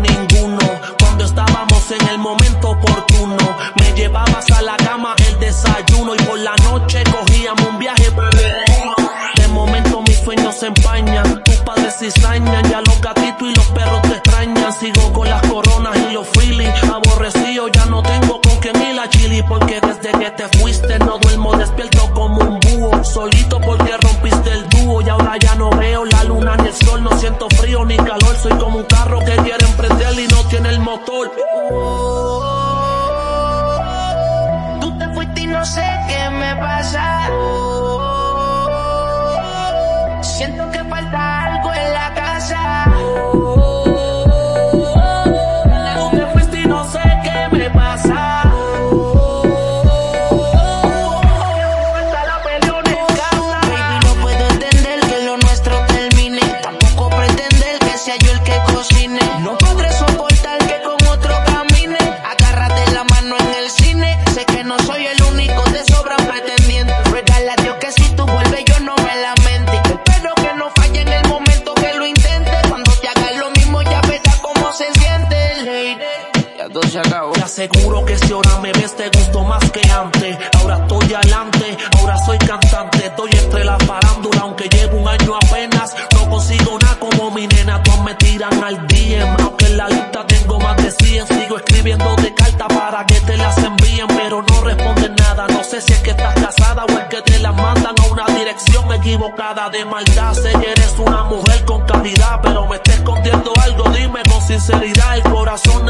ninguno. Cuando estábamos en el momento oportuno, me llevabas a la cama el desayuno y por la noche cogíamos un viaje De momento mis sueños se empañan, tus padres cizañan, ya los gatitos y los perros te extrañan. Sigo con las coronas y los feelings, aborrecido, ya no tengo con qué ni la chili, porque desde que te fuiste no motor. Tú te fuiste y no sé qué me pasa. Siento que falta algo en la casa. Tú te fuiste y no sé qué me pasa. No puedo entender que lo nuestro termine. Tampoco pretender que sea yo el que cocine. No todo se acabó. Te aseguro que si ahora me ves te gusto más que antes. Ahora estoy adelante, ahora soy cantante. Estoy entre la farándula, aunque llevo un año apenas. No consigo nada como mi nena, todas me tiran al DM. Aunque en la lista tengo más de 100, sigo escribiendo de carta para que te las envíen. Pero no responden nada, no sé si es que estás casada o es que te las mandan a una dirección equivocada de maldad. Sé que eres una mujer con calidad, pero me está escondiendo algo. Dime con sinceridad, el corazón